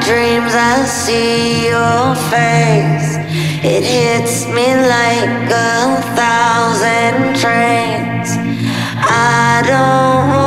dreams I see your face. It hits me like a thousand trains. I don't